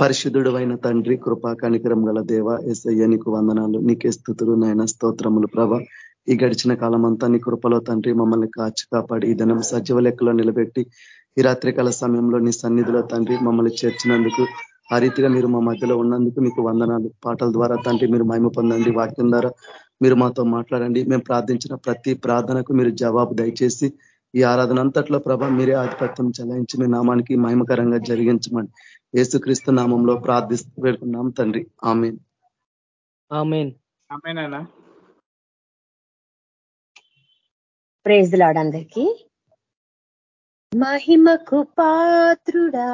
పరిశుద్ధుడు అయిన తండ్రి కృపా కనికరం గల దేవ ఎస్ఐ నీకు వందనాలు నీకే స్థుతులు నాయన స్తోత్రములు ప్రభ. ఈ గడిచిన కాలం అంతా నీ కృపలో తండ్రి మమ్మల్ని కాచి కాపాడి ఈ దినం సజీవ లెక్కలో నిలబెట్టి ఈ రాత్రికాల సమయంలో నీ సన్నిధిలో తండ్రి మమ్మల్ని చేర్చినందుకు ఆ రీతిగా మీరు మా మధ్యలో ఉన్నందుకు మీకు వందనాలు. పాటల ద్వారా తండ్రి మీరు మహిమ పొందండి వాక్యం ద్వారా మీరు మాతో మాట్లాడండి. మేము ప్రార్థించిన ప్రతి ప్రార్థనకు మీరు జవాబు దయచేసి ఈ ఆరాధన అంతట్లో ప్రభ మీరే ఆధిపత్యం చెలాయించి మీ నామానికి మహిమకరంగా జరిగించమని యేసుక్రీస్తు నామంలో ప్రార్థిస్తూ పెడుతున్నాం తండ్రి. ఆమెన్. ప్రేజ్ అందరికీ. మహిమకు పాత్రుడా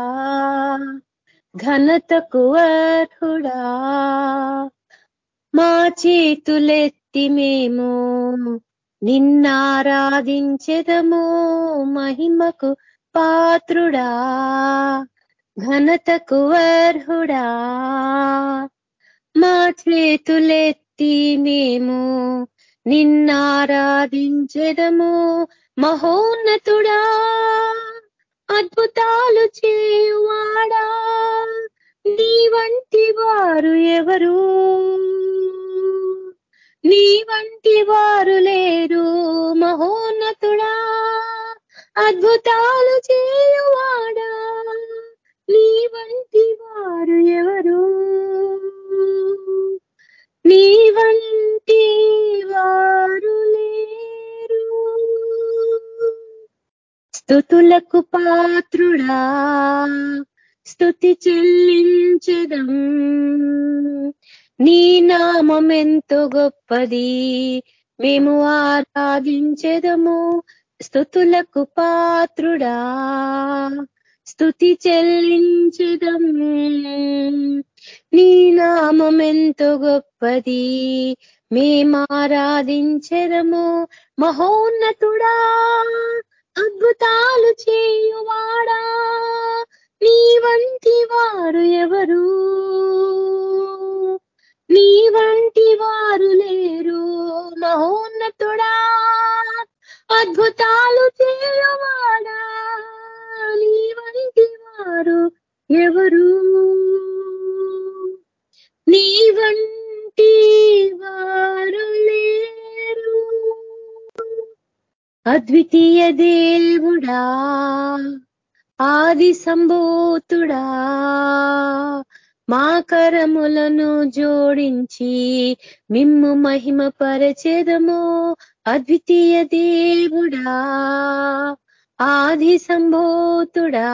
ఘనతకు అర్హుడా మా చేతులెత్తి మేము నిన్నారాధించెదము మహిమకు పాత్రుడా ఘనతకు అర్హుడా. మా చేతులెత్తి మేము నిన్నారాధించెదము మహోన్నతుడా. అద్భుతాలు చేయువాడా నీ వంటి వారు ఎవరు? నీ వంటి వారు లేరు మహోన్నతుడా. అద్భుతాలు చేయువాడా. నీ వంటి వారు ఎవరు. నీ వంటి వారు లేరు. స్థుతులకు పాత్రుడా. స్థుతి చెల్లించదం. నీ నామం ఎంతో గొప్పది. మేము ఆరాధించెదము. స్థుతులకు పాత్రుడా. స్థుతి చెల్లించదం నీ నామం ఎంతో గొప్పది. మేమారాధించదము మహోన్నతుడా. అద్భుతాలు చేయువాడా. నీ వంటి వారు ఎవరు? నీ వంటి వారు లేరు. మహోన్నతుడా అద్భుతాలు చేయవాడా. నీ వంటి వారు ఎవరు? నీ వంటి వారు లేరు. అద్వితీయ దేవుడా ఆది సంభూతుడా మా కరములను జోడించి మిమ్ము మహిమ పరచేదము. అద్వితీయ దేవుడా ఆది సంభూతుడా.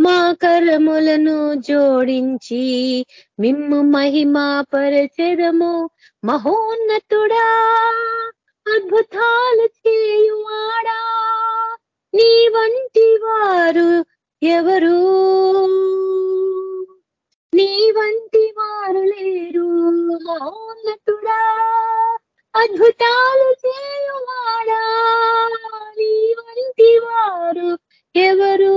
మా కరములను జోడించి మిమ్ము మహిమా పరచరము మహోన్నతుడా అద్భుతాలు చేయువాడా. నీ వంటి వారు ఎవరు? నీ వంటి వారు లేరు మహోన్నతుడా అద్భుతాలు చేయువాడా. నీ వంటి వారు ఎవరు?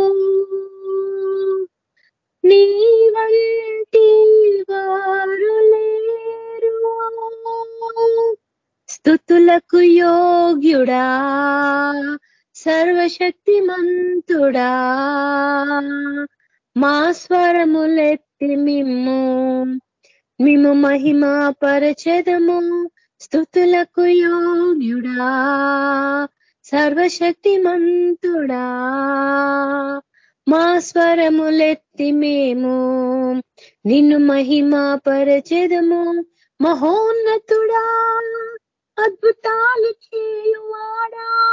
నీ వంటి వారు లేరు స్థుతులకు యోగ్యుడా. సర్వశక్తిమంతుడా. మా స్వరములెత్తి మిమ్ము. మేము మహిమా పరచదము స్థుతులకు యోగ్యుడా. సర్వశక్తిమంతుడా. మా స్వరములెత్తి మేము. నిన్ను మహిమా పరచెదము మహోన్నతుడా. అద్భుతాలు చేయువాడా.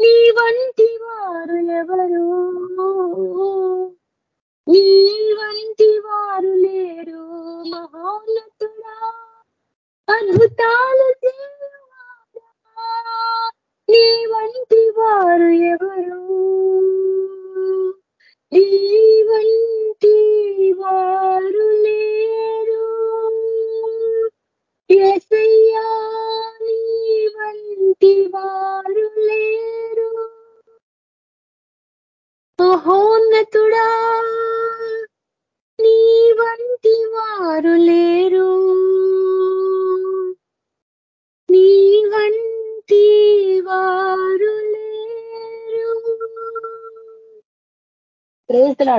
నీ వంటి వారు ఎవరు? నీ వంటి వారు లేరు మహోన్నతుడా. అద్భుతాలు నీ వంటి వారు ఎవరు? నీ వంటి వారు లేరు. ఎసయ్యా నీ వంటి వారు లేరు. మహోన్నతుడా? నీ వంటి వారు లేరు. నీ వంటి వారు లేరు.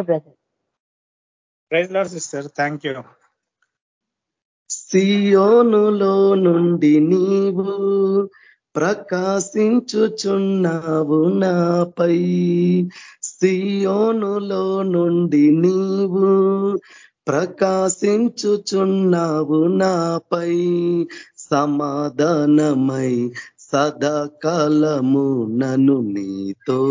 Brother praise lord sister thank you సియోనులో నుండి నీవు ప్రకాశించుచున్నావు నాపై. సియోనులో నుండి నీవు ప్రకాశించుచున్నావు నాపై సమాధానమై సదాకాలము నను నీతో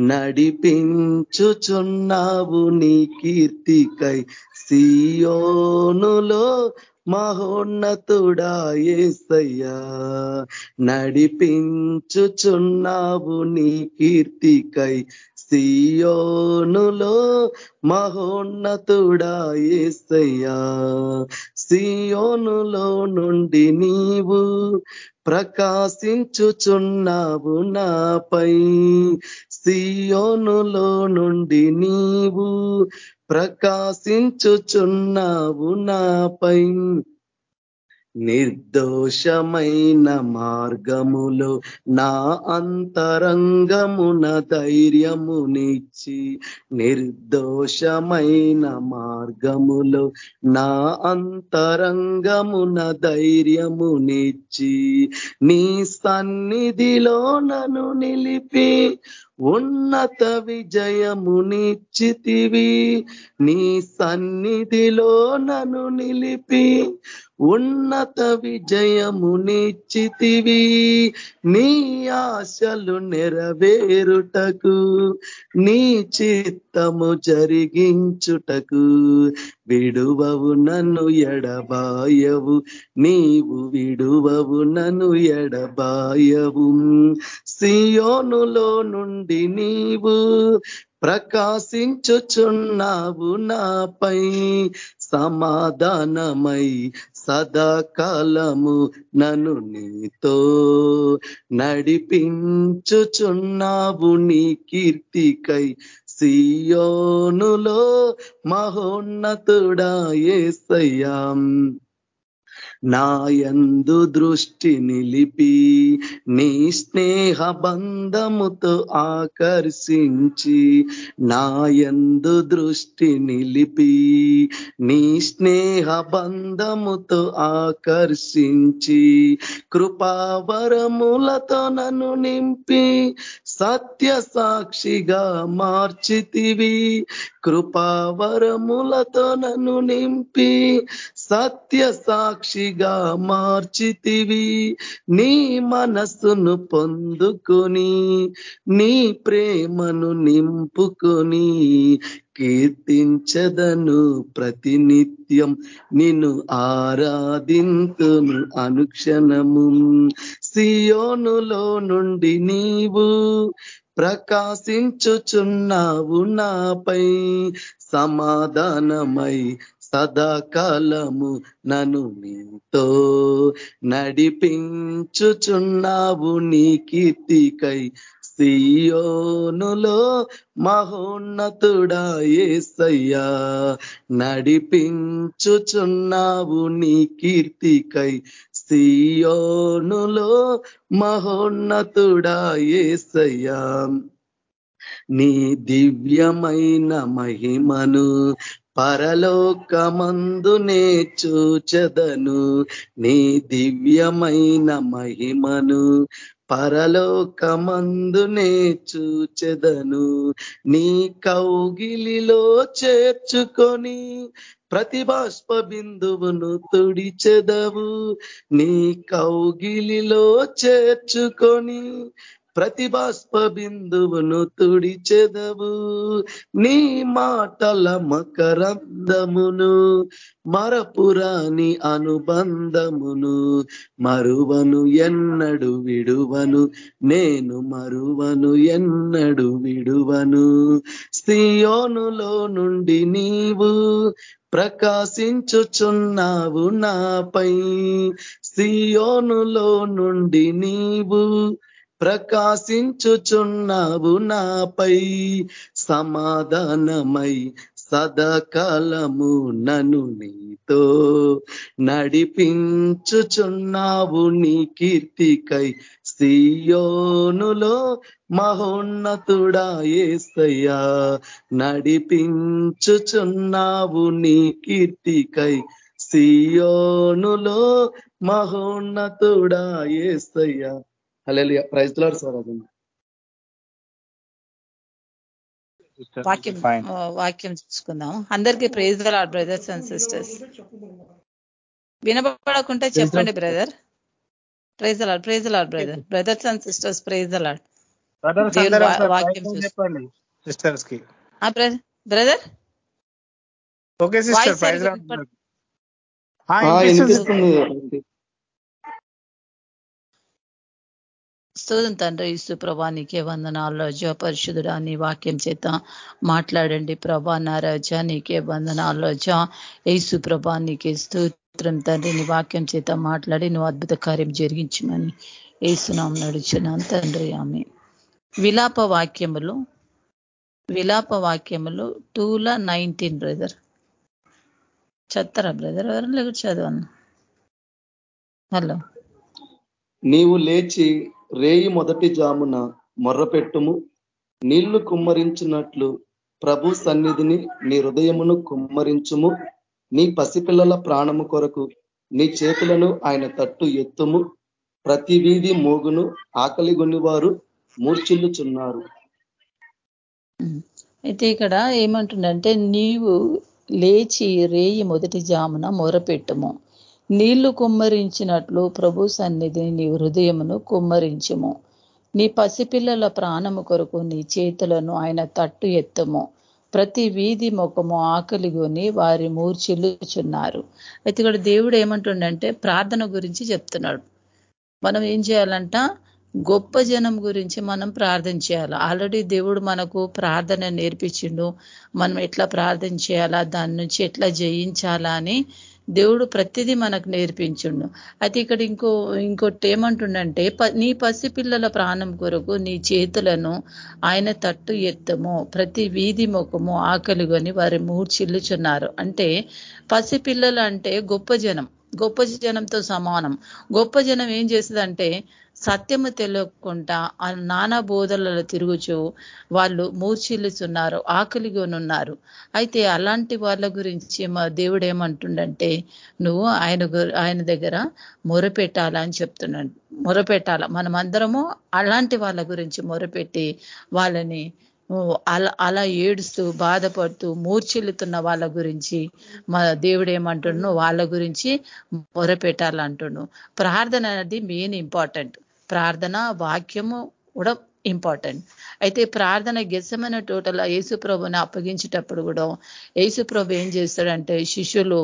నడిపించుచున్నావు నీ కీర్తికై. సియోనులో మహోన్నతుడా ఏసయ్యా నడిపించుచున్నావు నీ కీర్తికై. సియోనులో మహోన్నతుడా ఏసయ్యా. సియోనులో నుండి నీవు ప్రకాశించుచున్నావు నాపై. సియోనులో నుండి నీవు ప్రకాశించుచున్నావు నాపై. నిర్దోషమైన మార్గములో నా అంతరంగమున ధైర్యమునిచ్చి నిర్దోషమైన మార్గములో నా అంతరంగమున ధైర్యమునిచ్చి నీ సన్నిధిలో నన్ను నిలిపి ఉన్నత విజయమునిచ్చితివి. నీ సన్నిధిలో నన్ను నిలిపి ఉన్నత విజయమునిచ్చితివి. నీ ఆశలు నెరవేరుటకు నీ చిత్తము జరిగించుటకు విడువవు నన్ను ఎడబాయవు. నీవు విడువవు నన్ను ఎడబాయవు. సియోనులో నుండి నీవు ప్రకాశించుచున్నావు నాపై. సమాధానమై సదాకాలము నన్ను నీతో నడిపించుచున్నావు నీ కీర్తికై. సియోనులో మహోన్నతుడా ఏసయ్యాం. నాయందు దృష్టి నిలిపి నీ స్నేహ బంధముతో ఆకర్షించి నాయందు దృష్టి నిలిపి నీ స్నేహ బంధముతో ఆకర్షించి కృపావరములతో నన్ను నింపి సత్య సాక్షిగా మార్చితివి. కృపావరములతో నన్ను నింపి. సత్య సాక్షిగా మార్చితివి. నీ మనస్సును పొందుకొని నీ ప్రేమను నింపుకొని కీర్తించదను ప్రతినిత్యం. నిన్ను ఆరాధింతును అనుక్షణము. సియోనులో నుండి నీవు ప్రకాశించుచున్నావు నాపై. సమాధానమై సదాకాలము నను నీతో నడిపించుచున్నావు నీ కీర్తికై. సియోనులో మహోన్నతుడా ఏసయ్యా నడిపించుచున్నావు నీ కీర్తికై. సియోనులో మహోన్నతుడా ఏసయ్యా నీ దివ్యమైన మహిమను పరలోకమందునే చూచదను. నీ దివ్యమైన మహిమను పరలోకమందునే చూచెదను నీ కౌగిలిలో చేర్చుకొని ప్రతిభాష్ప బిందువును తుడిచెదవు. నీ కౌగిలిలో చేర్చుకొని ప్రతిభాస్ప బిందువును తుడిచెదవు. నీ మాటల మకరందమును మరపురాని అనుబంధమును మరువను ఎన్నడు విడువను. నేను మరువను ఎన్నడు విడువను. సియోనులో నుండి నీవు ప్రకాశించుచున్నావు నాపై. సియోనులో నుండి నీవు ప్రకాశించుచున్నావు నాపై సమాధానమై సదాకాలము నను నీతో నడిపించుచున్నావు నీ కీర్తికై సియోనులో మహోన్నతుడా ఏసయ్యా. నడిపించుచున్నావు నీ కీర్తికై సియోనులో మహోన్నతుడా ఏసయ్యా. అలెలియా ప్రైజ్ లాడ్ సార్ అది వాక్యం వాక్యం చూసుకుందాం అందరికీ praise lord brothers and sisters. వినపడకుంటే చెప్పండి brother. Praise lord praise lord brother. Brothers and sisters praise lord వాక్యం చెప్పండి సిస్టర్స్కి బ్రదర్? ఓకే సిస్టర్ ప్రైజ్ స్తోత్రం తండ్రి ఇసు ప్రభా నీకే వందనాలు. రజ పరిశుద్ధుడా నీ వాక్యం చేత మాట్లాడండి ప్రభా నా రజ నీకే వందనాలు. రజ యేసు ప్రభా నీకే స్తోత్రం తండ్రి. నీ వాక్యం చేత మాట్లాడి నువ్వు అద్భుత కార్యం జరిగించమని ఏసునాం నడుచున్నాను తండ్రి. ఆమె విలాప వాక్యములు విలాప వాక్యములు టూల నైన్టీన్ బ్రదర్. చెత్తరా బ్రదర్? ఎవరైనా లేక చదవను హలో. నీవు లేచి రేయి మొదటి జామున మొర్రపెట్టుము. నీళ్ళు కుమ్మరించినట్లు ప్రభు సన్నిధిని నీ హృదయమును కుమ్మరించుము. నీ పసిపిల్లల ప్రాణము కొరకు నీ చేతులను ఆయన తట్టు ఎత్తుము. ప్రతి వీధి మోగును ఆకలి వారు మూర్చిల్లుచున్నారు అయితే ఇక్కడ ఏమంటుండంటే నీవు లేచి రేయి మొదటి జామున మొరపెట్టుము నీళ్ళు కుమ్మరించినట్లు ప్రభు సన్నిధిని నీ హృదయమును కుమ్మరించుము. నీ పసిపిల్లల ప్రాణము కొరకు నీ చేతులను ఆయన తట్టు ఎత్తము. ప్రతి వీధి ముఖము ఆకలిగొని వారి మూర్చిల్లుచున్నారు. అయితే ఇక్కడ దేవుడు ఏమంటుండంటే ప్రార్థన గురించి చెప్తున్నాడు. మనం ఏం చేయాలంట? గొప్ప జనం గురించి మనం ప్రార్థన చేయాలి. ఆల్రెడీ దేవుడు మనకు ప్రార్థన నేర్పించిండు. మనం ఎట్లా ప్రార్థన చేయాలా? దాని నుంచి ఎట్లా జయించాలా అని దేవుడు ప్రతిదీ మనకు నేర్పించుండు. అయితే ఇక్కడ ఇంకో ఇంకోటి ఏమంటుండంటే నీ పసిపిల్లల ప్రాణం కొరకు నీ చేతులను ఆయన తట్టు ఎత్తము. ప్రతి వీధి ముఖము ఆకలిగొని వారి మూర్చిల్లుచున్నారు అంటే పసిపిల్లలు అంటే గొప్ప జనం. గొప్ప జనంతో సమానం. గొప్ప జనం ఏం చేస్తుందంటే సత్యము తెలియకుండా ఆ నానా బోధలలో తిరుగుచు వాళ్ళు మూర్చిల్లుచున్నారు ఆకలిగానున్నారు. అయితే అలాంటి వాళ్ళ గురించి మా దేవుడు ఏమంటుండంటే నువ్వు ఆయన ఆయన దగ్గర మొరపెట్టాలని చెప్తున్నాడు. మొరపెట్టాల? మనమందరము అలాంటి వాళ్ళ గురించి మొరపెట్టి వాళ్ళని అలా అలా ఏడుస్తూ బాధపడుతూ మూర్చిల్లుతున్న వాళ్ళ గురించి మా దేవుడు ఏమంటున్నాడు వాళ్ళ గురించి మొరపెట్టాలంటుండు. ప్రార్థన అనేది మెయిన్ ఇంపార్టెంట్. ప్రార్థన వాక్యము కూడా ఇంపార్టెంట్ అయితే ప్రార్థన గెసమైన టోటల్ యేసుప్రభుని అప్పగించేటప్పుడు కూడా యేసుప్రభు ఏం చేస్తాడంటే శిష్యులు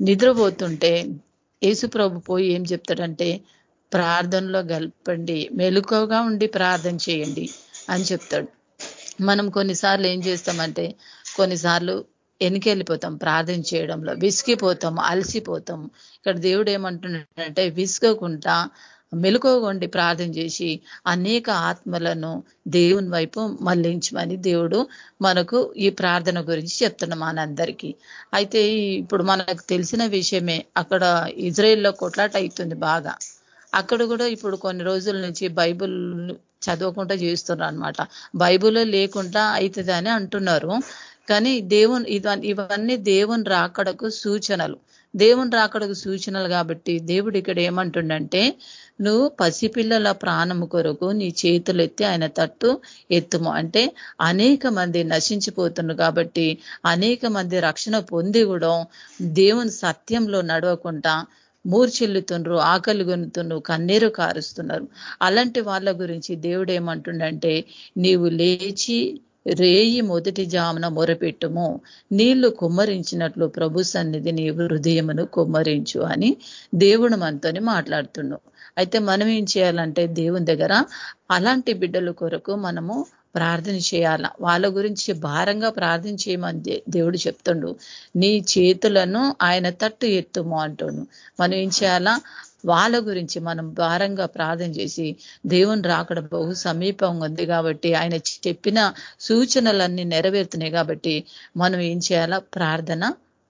నిద్రపోతుంటే యేసుప్రభు పోయి ఏం చెప్తాడంటే ప్రార్థనలో గల్పండి మెలుకగా ఉండి ప్రార్థన చేయండి అని చెప్తాడు. మనం కొన్నిసార్లు ఏం చేస్తామంటే కొన్నిసార్లు వెనుకెళ్ళిపోతాం ప్రార్థన చేయడంలో విసిగిపోతాం అలసిపోతాం. ఇక్కడ దేవుడు ఏమంటున్నాడంటే విసుగకుండా మెలుకోగొండి ప్రార్థన చేసి అనేక ఆత్మలను దేవుని వైపు మళ్ళించమని దేవుడు మనకు ఈ ప్రార్థన గురించి చెప్తున్నాం మనందరికీ. అయితే ఇప్పుడు మనకు తెలిసిన విషయమే అక్కడ ఇజ్రాయెల్లో కొట్లాట అవుతుంది బాగా. అక్కడ కూడా ఇప్పుడు కొన్ని రోజుల నుంచి బైబుల్ చదవకుండా చేస్తున్నారు అనమాట బైబుల్లో లేకుండా అవుతుందని అంటున్నారు. కానీ దేవుని ఇవన్నీ దేవుని రాకడకు సూచనలు. దేవుని రాకడకు సూచనలు కాబట్టి దేవుడు ఇక్కడ ఏమంటుండంటే నువ్వు పసిపిల్లల ప్రాణము కొరకు నీ చేతులు ఎత్తి ఆయన తట్టు ఎత్తుము. అంటే అనేక మంది నశించిపోతున్నారు కాబట్టి అనేక మంది రక్షణ పొంది కూడా దేవుని సత్యంలో నడవకుండా మూర్చిల్లుతుండ్రు ఆకలి గొనుతుండ్రు కన్నీరు కారుస్తున్నారు. అలాంటి వాళ్ళ గురించి దేవుడు ఏమంటుండంటే నీవు లేచి రేయి మొదటి జామున మొరపెట్టుము. నీళ్ళు కుమ్మరించినట్లు ప్రభు సన్నిధి నీ హృదయమును కుమ్మరించు అని దేవుడు మనతోని మాట్లాడుతున్నాం అయితే మనం ఏం చేయాలంటే దేవుని దగ్గర అలాంటి బిడ్డల కొరకు మనము ప్రార్థన చేయాల. వాళ్ళ గురించి భారంగా ప్రార్థన చేయమని దేవుడు చెప్తుండు. నీ చేతులను ఆయన తట్టు ఎత్తుము అంటుండు. మనం ఏం చేయాలా? వాళ్ళ గురించి మనం భారంగా ప్రార్థన చేసి దేవుని రాకడ బహు సమీపంగా ఉంది కాబట్టి ఆయన చెప్పిన సూచనలన్నీ నెరవేరుతున్నాయి కాబట్టి మనం ఏం చేయాలా? ప్రార్థన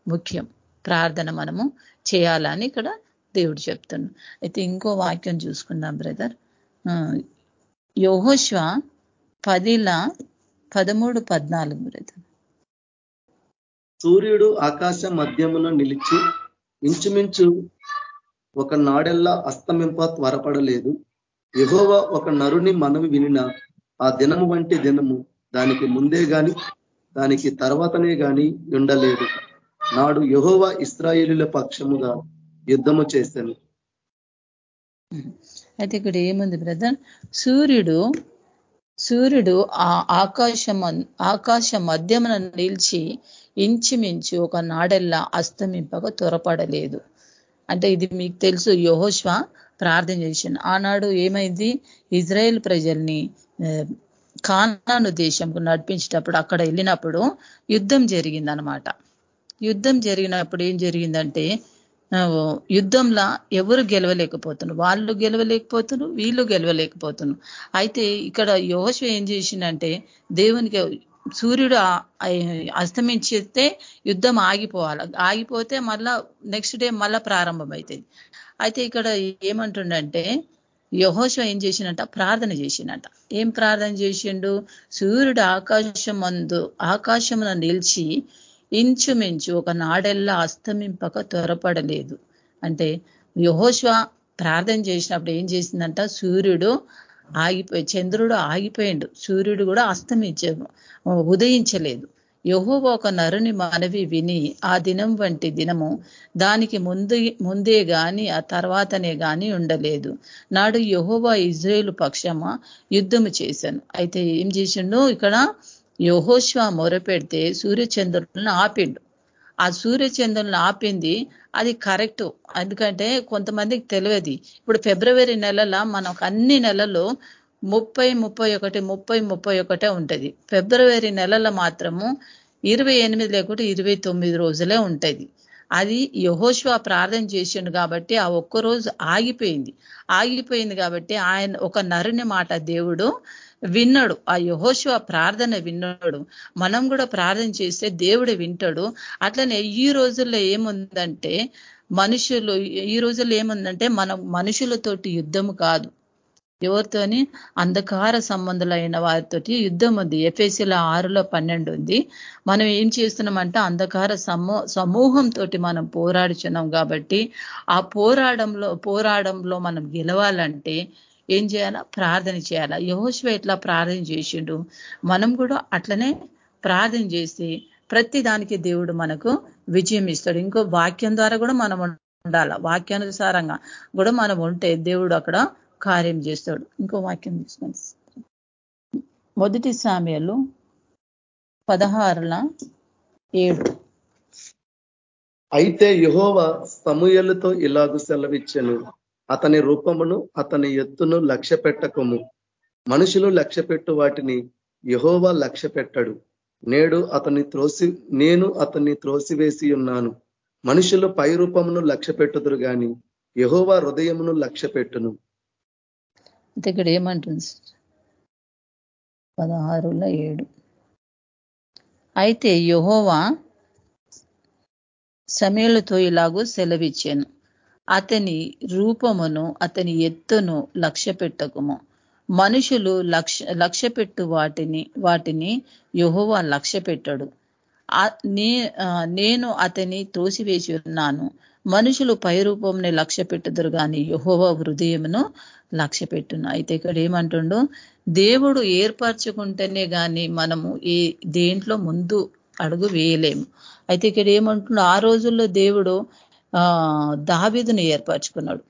ముఖ్యం. ప్రార్థన మనము చేయాలని ఇక్కడ దేవుడు చెప్తున్నాడు అయితే ఇంకో వాక్యం చూసుకుందాం బ్రదర్. యోహోశ్వ పదిల పదమూడు పద్నాలుగు బ్రదర్. సూర్యుడు ఆకాశ మధ్యమున నిలిచి ఇంచుమించు ఒక నాడెల్లా అస్తమింప త్వరపడలేదు. ఎహోవ ఒక నరుని మనవి వినిన ఆ దినము వంటి దినము దానికి ముందే గాని దానికి తర్వాతనే గాని ఉండలేదు. నాడు యహోవ ఇస్రాయేలీల పక్షముగా యుద్ధము చేశాను అయితే ఇక్కడ ఏముంది బ్రదర్? సూర్యుడు సూర్యుడు ఆ ఆకాశం ఆకాశ మధ్యమున నిలిచి ఇంచుమించు ఒక నాడెల్లా అస్తమింపక త్వరపడలేదు. అంటే ఇది మీకు తెలుసు యహోష్వ ప్రార్థన చేసిన ఆనాడు ఏమైంది? ఇజ్రాయెల్ ప్రజల్ని కానాను దేశంకు నడిపించేటప్పుడు అక్కడ వెళ్ళినప్పుడు యుద్ధం జరిగిందనమాట యుద్ధం జరిగినప్పుడు ఏం జరిగిందంటే యుద్ధంలో ఎవరు గెలవలేకపోతున్నారు? వాళ్ళు గెలవలేకపోతున్నారు వీళ్ళు గెలవలేకపోతున్నారు. అయితే ఇక్కడ యోహశ ఏం చేసిందంటే దేవునికి సూర్యుడు అస్తమించితే యుద్ధం ఆగిపోవాలి. ఆగిపోతే మళ్ళా నెక్స్ట్ డే మళ్ళా ప్రారంభం అవుతుంది అయితే ఇక్కడ ఏమంటుండంటే యహోశ ఏం చేసినట్ట ప్రార్థన చేసినట్ట ఏం ప్రార్థన చేసిండు? సూర్యుడు ఆకాశం మందు ఆకాశమున నిలిచి ఇంచుమించు ఒక నాడెల్లా అస్తమింపక త్వరపడలేదు. అంటే యహోశ్వ ప్రార్థన చేసినప్పుడు ఏం చేసిందంట? సూర్యుడు ఆగిపోయి చంద్రుడు ఆగిపోయిండు. సూర్యుడు కూడా అస్తమించ ఉదయించలేదు. యహోవ ఒక నరుని మనవి విని ఆ దినం వంటి దినము దానికి ముందు ముందే గాని ఆ తర్వాతనే గాని ఉండలేదు. నాడు యహోవా ఇజ్రాయేల్ పక్షమా యుద్ధము చేశాను. అయితే ఏం చేసిండు ఇక్కడ యహోశ్వ మొరపెడితే సూర్యచంద్రులను ఆపిండు. ఆ సూర్యచంద్రులను ఆపింది అది కరెక్ట్. ఎందుకంటే కొంతమందికి తెలియదు. ఇప్పుడు ఫిబ్రవరి నెలల మనకు అన్ని నెలలు ముప్పై ముప్పై ఒకటి ముప్పై ముప్పై ఒకటే ఉంటుంది. ఫిబ్రవరి నెలల మాత్రము ఇరవై ఎనిమిది లేకుంటే ఇరవై తొమ్మిది రోజులే ఉంటుంది. అది యహోశ్వ ప్రార్థన చేసిండు కాబట్టి ఆ ఒక్క రోజు ఆగిపోయింది. ఆగిపోయింది కాబట్టి ఆయన ఒక నరుని మాట దేవుడు విన్నాడు. ఆ యహోశివ ప్రార్థన విన్నాడు. మనం కూడా ప్రార్థన చేస్తే దేవుడు వింటాడు. అట్లనే ఈ రోజుల్లో ఏముందంటే మనుషులు ఈ రోజుల్లో ఏముందంటే మనం మనుషులతోటి యుద్ధము కాదు. ఎవరితోని? అంధకార సంబంధులైన వారితోటి యుద్ధం ఉంది. ఎఫ్ఎస్సీల ఆరులో పన్నెండు ఉంది. మనం ఏం చేస్తున్నామంటే అంధకార సమూహంతో మనం పోరాడుచున్నాం కాబట్టి ఆ పోరాడంలో పోరాడంలో మనం గెలవాలంటే ఏం చేయాలా? ప్రార్థన చేయాలా? యహోశివ ఎట్లా ప్రార్థన చేసిండు? మనం కూడా అట్లనే ప్రార్థన చేసి ప్రతి దానికి దేవుడు మనకు విజయం ఇస్తాడు. ఇంకో వాక్యం ద్వారా కూడా మనం ఉండాల? వాక్యానుసారంగా కూడా మనం ఉంటే దేవుడు అక్కడ కార్యం చేస్తాడు. ఇంకో వాక్యం తీసుకోండి మొదటి సామ్యాలు పదహారుల ఏడు. అయితే యహోవ సమూయలతో ఇలాగు సెలవిచ్చను. అతని రూపమును అతని ఎత్తును లక్ష్య పెట్టకము. మనుషులు లక్ష్య పెట్టు వాటిని యహోవా లక్ష్య పెట్టడు. నేడు అతన్ని త్రోసి నేను అతన్ని త్రోసివేసి ఉన్నాను. మనుషులు పై రూపమును లక్ష్య పెట్టుదురు గాని యహోవా హృదయమును లక్ష్య పెట్టును. ఇక్కడ ఏమంటుంది పదహారుల ఏడు. అయితే యహోవా సమయలతో ఇలాగూ సెలవిచ్చాను. అతని రూపమును అతని ఎత్తును లక్ష్య పెట్టకుము మనుషులు లక్ష లక్ష్య పెట్టు వాటిని వాటిని యహోవా లక్ష్య పెట్టడు నేను అతని తోసివేసి ఉన్నాను. మనుషులు పై రూపంని లక్ష్య పెట్టుదురు కానీ యహోవా హృదయమును లక్ష్య పెట్టును అయితే ఇక్కడ ఏమంటుండో? దేవుడు ఏర్పరచుకుంటేనే కానీ మనము ఏ దేంట్లో ముందు అడుగు వేయలేము. అయితే ఇక్కడ ఏమంటుండో? ఆ రోజుల్లో దేవుడు దావీదుని ఏర్పరచుకున్నాడు.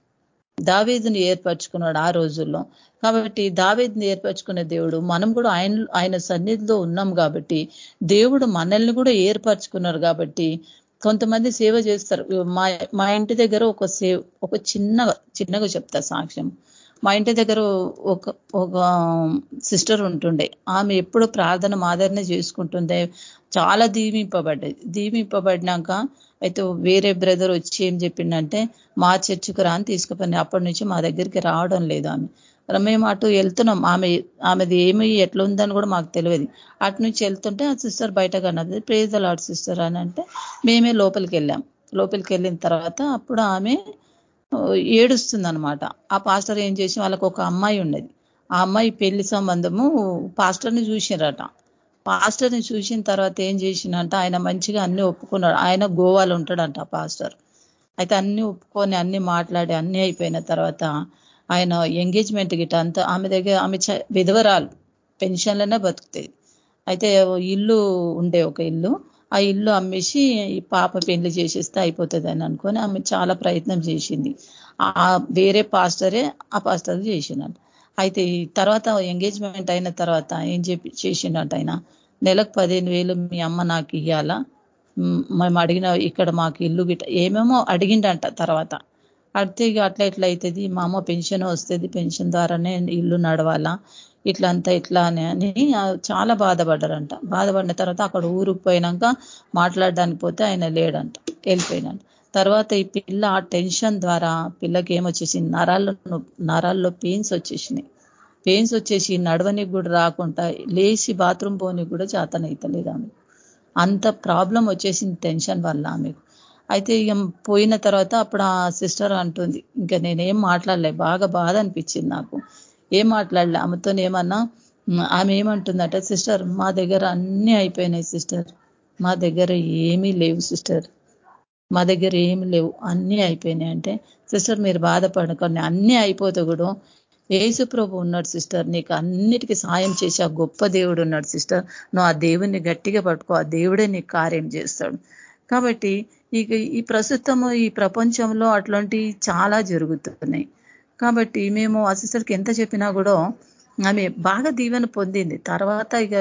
దావీదుని ఏర్పరచుకున్నాడు ఆ రోజుల్లో. కాబట్టి దావేదిని ఏర్పరచుకునే దేవుడు మనం కూడా ఆయన ఆయన సన్నిధిలో ఉన్నాం కాబట్టి దేవుడు మనల్ని కూడా ఏర్పరచుకున్నారు కాబట్టి కొంతమంది సేవ చేస్తారు. మా మా ఇంటి దగ్గర ఒక సేవ ఒక చిన్నగా చిన్నగా చెప్తా సాక్ష్యం. మా ఇంటి దగ్గర ఒక ఒక సిస్టర్ ఉంటుండే. ఆమె ఎప్పుడు ప్రార్థన మాదరణ చేసుకుంటుండే. చాలా దీవింపబడ్డది. దీవింపబడినాక అయితే వేరే బ్రదర్ వచ్చి ఏం చెప్పిండంటే మా చర్చికి రాని తీసుకుపోయింది అప్పటి నుంచి మా దగ్గరికి రావడం లేదు ఆమె. మేము అటు వెళ్తున్నాం. ఆమె ఆమెది ఏమి ఎట్లా ఉందని కూడా మాకు తెలియదు. అటు నుంచి వెళ్తుంటే ఆ సిస్టర్ బయటకు అన్నది ప్రేజ్ లాడ్ సిస్టర్ అని అంటే మేమే లోపలికి వెళ్ళాం. లోపలికి వెళ్ళిన తర్వాత అప్పుడు ఆమె ఏడుస్తుందనమాట ఆ పాస్టర్ ఏం చేసి వాళ్ళకు ఒక అమ్మాయి ఉన్నది ఆ అమ్మాయి పెళ్ళి సంబంధము పాస్టర్ని చూసిరట పాస్టర్ని చూసిన తర్వాత ఏం చేసిందంట ఆయన మంచిగా అన్ని ఒప్పుకున్నాడు. ఆయన గోవాలో ఉంటాడంట పాస్టర్. అయితే అన్ని ఒప్పుకొని అన్ని మాట్లాడి అన్ని అయిపోయిన తర్వాత ఆయన ఎంగేజ్మెంట్ గిట్ట అంతా ఆమె దగ్గర ఆమె విధవరాలు పెన్షన్లనే బతుకుతుంది అయితే ఇల్లు ఉండే ఒక ఇల్లు ఆ ఇల్లు అమ్మేసి ఈ పాప పెళ్ళి చేసేస్తే అయిపోతుంది అని అనుకొని ఆమె చాలా ప్రయత్నం చేసింది. ఆ వేరే పాస్టరే ఆ పాస్టర్ చేసినాడు అయితే తర్వాత ఎంగేజ్మెంట్ అయిన తర్వాత ఏం చెప్పి చేసిండట ఆయన నెలకు పదిహేను వేలు మీ అమ్మ నాకు ఇవ్వాలా మేము అడిగిన ఇక్కడ మాకు ఇల్లు గిట్ట ఏమేమో అడిగిండంట తర్వాత. అడితే ఇక అట్లా ఎట్లా అవుతుంది మా అమ్మ పెన్షన్ వస్తుంది పెన్షన్ ద్వారానే ఇల్లు నడవాలా? ఇట్లా అంతా ఇట్లా అని చాలా బాధపడ్డారంట. బాధపడిన తర్వాత అక్కడ ఊరికి పోయినాక మాట్లాడడానికి పోతే ఆయన లేడంట వెళ్ళిపోయినంట. తర్వాత ఈ పిల్ల ఆ టెన్షన్ ద్వారా పిల్లకి ఏమొచ్చేసి నరాల్లో నరాల్లో పెయిన్స్ వచ్చేసినాయి. పెయిన్స్ వచ్చేసి నడవనికి కూడా రాకుండా లేచి బాత్రూమ్ పోని కూడా చేతనైతలేదు ఆమె. అంత ప్రాబ్లం వచ్చేసింది టెన్షన్ వల్ల ఆమెకు. అయితే ఇక పోయిన తర్వాత అప్పుడు ఆ సిస్టర్ అంటుంది ఇంకా నేనేం మాట్లాడలే బాగా బాధ అనిపించింది నాకు. ఏం మాట్లాడలే ఆమెతో ఏమన్నా ఆమె ఏమంటుందంటే సిస్టర్ మా దగ్గర అన్నీ అయిపోయినాయి సిస్టర్. మా దగ్గర ఏమీ లేవు సిస్టర్. మా దగ్గర ఏమి లేవు. అన్నీ అయిపోయినాయి. అంటే సిస్టర్ మీరు బాధపడకండి. అన్నీ అయిపోతే కూడా ఏసు ప్రభు ఉన్నాడు సిస్టర్. నీకు అన్నిటికీ సాయం చేసి ఆ గొప్ప దేవుడు ఉన్నాడు సిస్టర్. నువ్వు ఆ దేవుణ్ణి గట్టిగా పట్టుకో. ఆ దేవుడే నీకు కార్యం చేస్తాడు. కాబట్టి ఇక ఈ ప్రస్తుతము ఈ ప్రపంచంలో అట్లాంటివి చాలా జరుగుతున్నాయి. కాబట్టి మేము ఆ సిస్టర్కి ఎంత చెప్పినా కూడా ఆమె బాగా దీవెన పొందింది. తర్వాత ఇక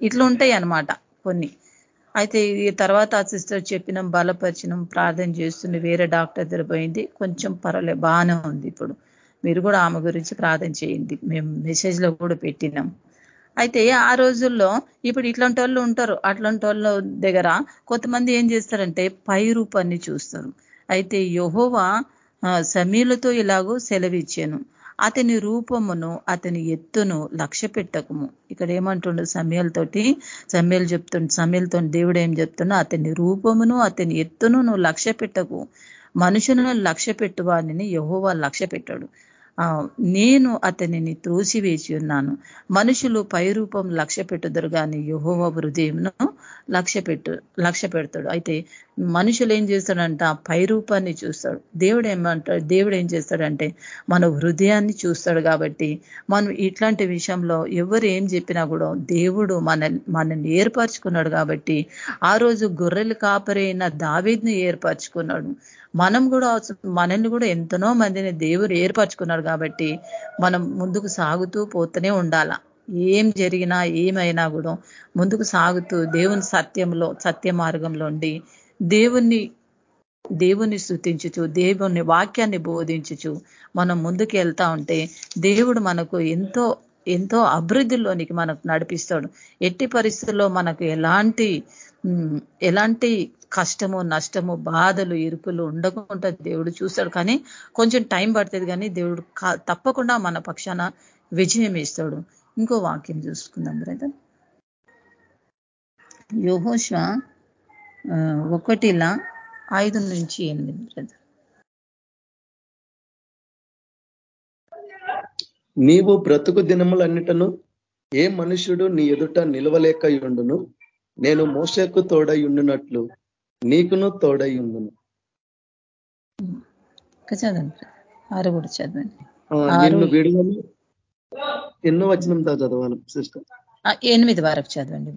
ఇట్లా ఉంటాయి అన్నమాట కొన్ని. అయితే ఈ తర్వాత ఆ సిస్టర్ చెప్పినాం బలపరిచినాం ప్రార్థన చేస్తుంది వేరే డాక్టర్ దగ్గర పోయింది. కొంచెం పర్వాలే బాగానే ఉంది ఇప్పుడు. మీరు కూడా ఆమె గురించి ప్రార్థన చేయండి. మేము మెసేజ్లో కూడా పెట్టినాం. అయితే ఆ రోజుల్లో ఇప్పుడు ఇట్లాంటి వాళ్ళు ఉంటారు అట్లాంటి వాళ్ళ దగ్గర కొంతమంది ఏం చేస్తారంటే పై రూపాన్ని చూస్తారు. అయితే యహోవా సమీలతో ఇలాగూ సెలవిచ్చాను. అతని రూపమును అతని ఎత్తును లక్ష్య పెట్టకము. ఇక్కడ ఏమంటుండు సమయాలతోటి సమయాలు చెప్తుండు సమయాలతో దేవుడు ఏం చెప్తున్నా అతని రూపమును అతని ఎత్తును నువ్వు లక్ష్య పెట్టకు. మనుషులను లక్ష్య పెట్టువాడిని యహోవా లక్ష్య పెట్టాడు. నేను అతనిని త్రోసివేసి ఉన్నాను. మనుషులు పైరూపం లక్ష్య పెట్టుదరు కానీ యహోవ హృదయంను లక్ష్య పెట్టు లక్ష్య పెడతాడు. అయితే మనుషులు ఏం చేస్తాడంట పైరూపాన్ని చూస్తాడు. దేవుడు ఏమంటాడు దేవుడు ఏం చేస్తాడంటే మన హృదయాన్ని చూస్తాడు కాబట్టి మనం ఇట్లాంటి విషయంలో ఎవరు ఏం చెప్పినా కూడా దేవుడు మన మనల్ని ఏర్పరచుకున్నాడు కాబట్టి ఆ రోజు గొర్రెలు కాపరైన దావేద్ని ఏర్పరచుకున్నాడు. మనం కూడా మనల్ని కూడా ఎంతనో మందిని దేవుడు ఏర్పరచుకున్నాడు కాబట్టి మనం ముందుకు సాగుతూ పోతూనే ఉండాల? ఏం జరిగినా ఏమైనా కూడా ముందుకు సాగుతూ దేవుని సత్యంలో సత్య మార్గంలో ఉండి దేవుణ్ణి దేవుని స్థుతించుచు దేవుని వాక్యాన్ని బోధించుచు మనం ముందుకు వెళ్తా ఉంటే దేవుడు మనకు ఎంతో ఎంతో అభివృద్ధిలోనికి మనకు నడిపిస్తాడు. ఎట్టి పరిస్థితుల్లో మనకు ఎలాంటి ఎలాంటి కష్టము నష్టము బాధలు ఇరుకులు ఉండకుండా దేవుడు చూస్తాడు. కానీ కొంచెం టైం పడుతుంది కానీ దేవుడు తప్పకుండా మన పక్షాన విజయం ఇస్తాడు. ఇంకో వాక్యం చూసుకుందాం బ్రదర్. యోహోష ఒకటిలా ఐదు నుంచి ఎనిమిది బ్రదర్. నీవు బ్రతుకు దినములన్నిటను ఏ మనుషుడు నీ ఎదుట నిలవలేక ఉండును? నేను మోసకు తోడై ఉండునట్లు నీకును తోడై ఉండును. చదవండి ఆరు కూడా చదవండి. ఎన్నో వచ్చినంత చదవాలి సిస్టర్. ఎనిమిది వరకు చదవండి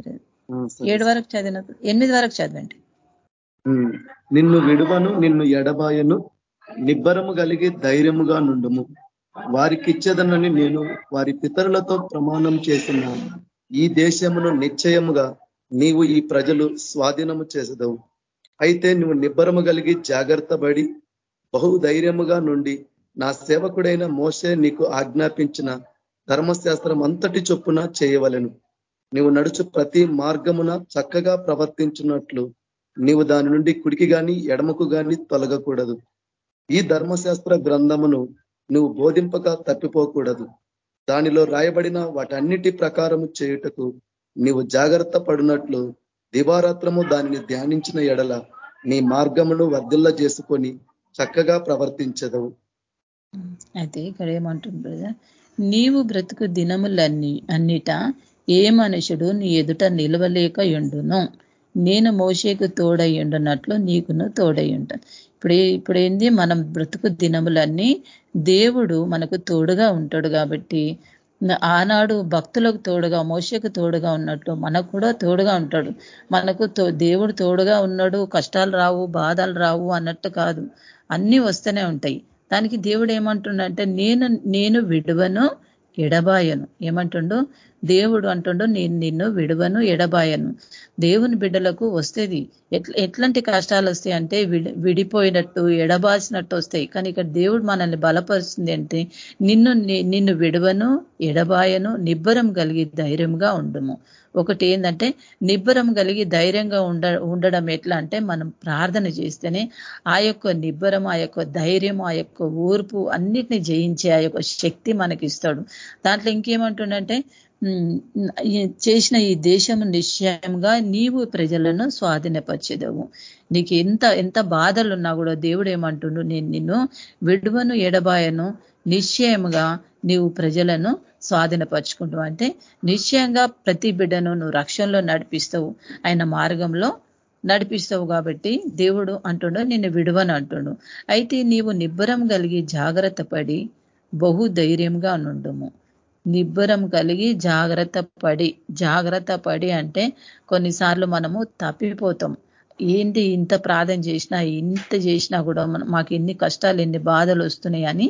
ఏడు వరకు చదివినప్పుడు ఎనిమిది వరకు చదవండి. నిన్ను విడువను నిన్ను ఎడబాయను నిబ్బరము కలిగి ధైర్యముగా నుండుము. వారికిచ్చేదనని నేను వారి పితరులతో ప్రమాణం చేస్తున్నాను. ఈ దేశమును నిశ్చయముగా నీవు ఈ ప్రజలు స్వాధీనము చేసదవు. అయితే నువ్వు నిబ్బరము కలిగి జాగ్రత్త పడి బహుధైర్యముగా నుండి నా సేవకుడైన మోసే నీకు ఆజ్ఞాపించిన ధర్మశాస్త్రం అంతటి చొప్పున చేయవలను. నీవు నడుచు ప్రతి మార్గమున చక్కగా ప్రవర్తించినట్లు నీవు దాని నుండి కుడికి గాని ఎడమకు గాని తొలగకూడదు. ఈ ధర్మశాస్త్ర గ్రంథమును నువ్వు బోధింపక తప్పిపోకూడదు. దానిలో రాయబడిన వాటన్నిటి ప్రకారము చేయుటకు నీవు జాగ్రత్త పడినట్లు దివారాత్రము దానిని ధ్యానించిన ఎడల నీ మార్గమును వర్ధిల్ల చేసుకొని చక్కగా ప్రవర్తించదవు. అయితే ఇక్కడ ఏమంటుంది నీవు బ్రతుకు దినములన్నీ అన్నిట ఏ మనుషుడు నీ ఎదుట నిలవలేక ఉండును నేను మోసేకు తోడయ్యుండునట్లు నీకును తోడయ్యుంటాను ఇప్పుడు ఇప్పుడు ఏంది మనం బ్రతుకు దినములన్నీ దేవుడు మనకు తోడుగా ఉంటాడు కాబట్టి ఆనాడు భక్తులకు తోడుగా మోసకు తోడుగా ఉన్నట్లు మనకు కూడా తోడుగా ఉంటాడు. మనకు దేవుడు తోడుగా ఉన్నాడు కష్టాలు రావు బాధలు రావు అన్నట్టు కాదు. అన్నీ వస్తూనే ఉంటాయి. దానికి దేవుడు ఏమంటుండంటే నేను నేను విడువను ఎడబాయను. ఏమంటుండు? దేవుడు అంటుండో నేను నిన్ను విడవను ఎడబాయను. దేవుని బిడ్డలకు వస్తుంది ఎట్లాంటి కష్టాలు వస్తాయి అంటే విడిపోయినట్టు ఎడబాసినట్టు వస్తాయి. కానీ ఇక్కడ దేవుడు మనల్ని బలపరుస్తుంది అంటే నిన్ను నిన్ను విడవను ఎడబాయను నిబ్బరం కలిగి ధైర్యంగా ఉండము. ఒకటి ఏంటంటే నిబ్బరం కలిగి ధైర్యంగా ఉండ ఉండడం ఎట్లా అంటే మనం ప్రార్థన చేస్తేనే ఆ యొక్క నిబ్బరం ఆ యొక్క ధైర్యం ఆ యొక్క ఊర్పు అన్నిటిని జయించే ఆ యొక్క శక్తి మనకి ఇస్తాడు దాంట్లో ఇంకేమంటుండంటే చేసిన ఈ దేశం నిశ్చయంగా నీవు ప్రజలను స్వాధీనపరిచేదవు. నీకు ఎంత ఎంత బాధలున్నా కూడా దేవుడు ఏమంటుండు? నేను నిన్ను విడువను ఎడబాయను నిశ్చయముగా నీవు ప్రజలను స్వాధీనపరుచుకుంటావు అంటే నిశ్చయంగా ప్రతి బిడ్డను నువ్వు రక్షణలో నడిపిస్తావు. ఆయన మార్గంలో నడిపిస్తావు కాబట్టి దేవుడు అంటుండో నిన్ను విడువను అంటుండు. అయితే నీవు నిబ్బరం కలిగి జాగ్రత్త పడి బహు ధైర్యంగా నుండుము. నిబ్బరం కలిగి జాగ్రత్త పడి జాగ్రత్త పడి అంటే కొన్నిసార్లు మనము తప్పిపోతాం. ఏంటి ఇంత ప్రార్థన చేసినా ఇంత చేసినా కూడా మాకు ఎన్ని కష్టాలు ఎన్ని బాధలు వస్తున్నాయి అని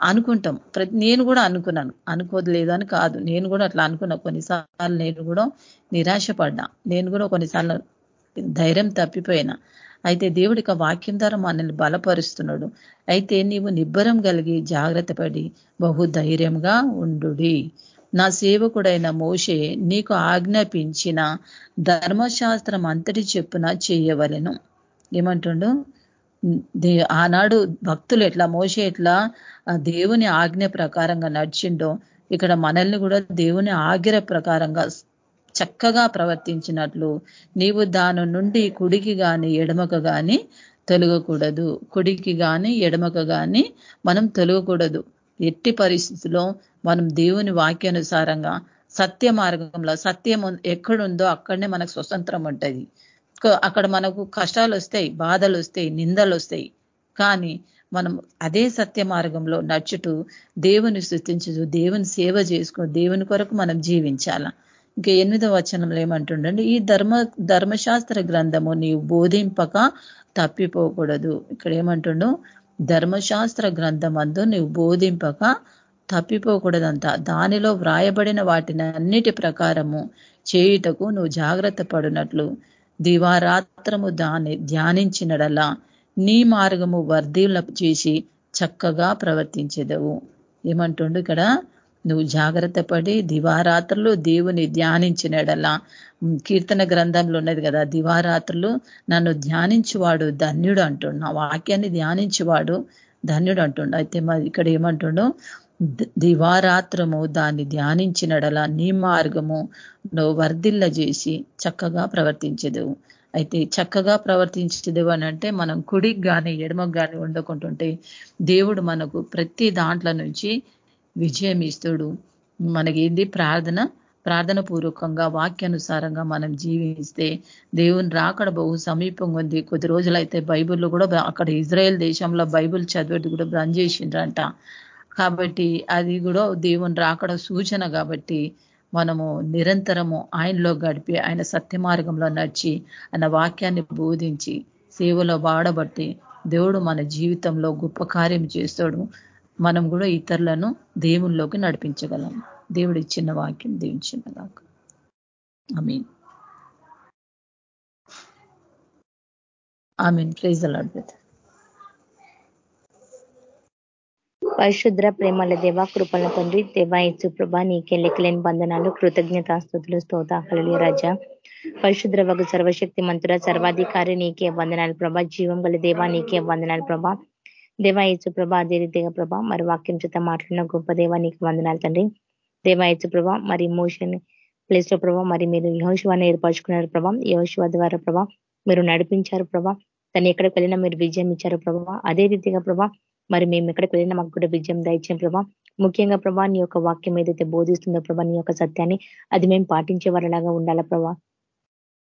అనుకుంటాం. ప్రతి నేను కూడా అనుకున్నాను. అనుకోదు లేదని కాదు. నేను కూడా అట్లా అనుకున్నా. కొన్నిసార్లు నేను కూడా నిరాశపడ్డా. నేను కూడా కొన్నిసార్లు ధైర్యం తప్పిపోయినా. అయితే దేవుడికి వాక్యం ద్వారా మనల్ని బలపరుస్తున్నాడు. అయితే నీవు నిబ్బరం కలిగి జాగ్రత్త పడి బహు ధైర్యంగా ఉండు నా సేవకుడైన మోషే నీకు ఆజ్ఞాపించిన ధర్మశాస్త్రం అంతటి చెప్పున చేయవలెను. ఏమంటుండు? ఆనాడు భక్తులు ఎట్లా మోసే ఎట్లా దేవుని ఆజ్ఞ ప్రకారంగా నడిచిండో ఇక్కడ మనల్ని కూడా దేవుని ఆజ్ఞ ప్రకారంగా చక్కగా ప్రవర్తించినట్లు నీవు దాని నుండి కుడికి గాని ఎడమక గాని తొలగకూడదు. కుడికి గాని ఎడమక గాని మనం తొలగకూడదు. ఎట్టి పరిస్థితిలో మనం దేవుని వాక్యానుసారంగా సత్య మార్గంలో సత్యం ఎక్కడుందో అక్కడనే మనకు స్వతంత్రం ఉంటుంది. అక్కడ మనకు కష్టాలు వస్తాయి బాధలు వస్తాయి నిందలు వస్తాయి కానీ మనం అదే సత్య మార్గంలో నడుచుటూ దేవుని సృష్టించు దేవుని సేవ చేసుకుని దేవుని కొరకు మనం జీవించాల? ఇంకా ఎనిమిదో వచనంలో ఏమంటుండండి ఈ ధర్మ ధర్మశాస్త్ర గ్రంథము నీవు బోధింపక తప్పిపోకూడదు. ఇక్కడ ఏమంటుండు? ధర్మశాస్త్ర గ్రంథం అందు నీవు బోధింపక తప్పిపోకూడదంట. దానిలో వ్రాయబడిన వాటిని అన్నిటి ప్రకారము చేయుటకు నువ్వు జాగ్రత్త పడినట్లు. దివారాత్రము దాన్ని ధ్యానించినడలా నీ మార్గము వర్ధీల చేసి చక్కగా ప్రవర్తించేదవు. ఏమంటుండు ఇక్కడ? నువ్వు జాగ్రత్త పడి దివారాత్రులు దేవుని ధ్యానించినడలా. కీర్తన గ్రంథంలో ఉన్నది కదా దివారాత్రులు నన్ను ధ్యానించువాడు ధన్యుడు అంటుండు. వాక్యాన్ని ధ్యానించువాడు ధన్యుడు అంటుండు. అయితే ఇక్కడ ఏమంటుండో? దివారాత్రము దాన్ని ధ్యానించినడలా నీ మార్గము నువ్వు వర్ధిల్ల చేసి చక్కగా ప్రవర్తించదు అయితే చక్కగా ప్రవర్తించదు అని అంటే మనం కుడికి కానీ ఎడమకు కానీ ఉండకుంటుంటే దేవుడు మనకు ప్రతి దాంట్లో నుంచి విజయం ఇస్తుడు. మనకి ప్రార్థన ప్రార్థన పూర్వకంగా వాక్యానుసారంగా మనం జీవిస్తే దేవుని రాకడ బహు సమీపంగా ఉంది. కొద్ది రోజులైతే బైబుల్లో కూడా అక్కడ ఇజ్రాయెల్ దేశంలో బైబుల్ చదివేది కూడా బంద్ చేసిండ్రంట. కాబట్టి అది కూడా దేవుని రాకడ సూచన కాబట్టి మనము నిరంతరము ఆయనలో గడిపి ఆయన సత్య మార్గంలో నడిచి ఆయన వాక్యాన్ని బోధించి సేవలో వాడబట్టి దేవుడు మన జీవితంలో గొప్ప కార్యం చేస్తాడు. మనం కూడా ఇతరులను దేవుల్లోకి నడిపించగలం. దేవుడు ఇచ్చిన వాక్యం దీవించినగాక మీన్ మీన్ ప్రైజ్ అలాడ్ పరిశుద్ర ప్రేమల దేవ కృపల తండ్రి దేవా ఇచ్చు నీకే లెక్కలేని బంధనాలు కృతజ్ఞతాస్తుతులు స్తోతాకలి రజ. పరిశుద్ర వగు సర్వశక్తి మంతుర సర్వాధికారి నీకే వందనాలు ప్రభ జీవం గల దేవా నీకే వందనాలు ప్రభా. దేవాయచు ప్రభా అదే రీతిగా ప్రభా మరి వాక్యం చేత మాట్లాడిన గొప్ప దేవ నీకు వందనాలు తండ్రి. దేవాయచు ప్రభా మరి మోషన్ ప్లేస్లో ప్రభా మరి మీరు యహోశివాన్ని ఏర్పరచుకున్నారు ప్రభా. యహోశివ ద్వారా ప్రభా మీరు నడిపించారు ప్రభా. తను ఎక్కడికి వెళ్ళినా మీరు విజయం ఇచ్చారు ప్రభావ అదే రీతిగా ప్రభా మరి మేము ఎక్కడికి వెళ్ళినా మాకు కూడా విజయం దయచేయం ప్రభా. ముఖ్యంగా ప్రభా నీ యొక్క వాక్యం ఏదైతే బోధిస్తుందో ప్రభా నీ యొక్క సత్యాన్ని అది మేము పాటించే వారిలాగా ఉండాలా ప్రభా.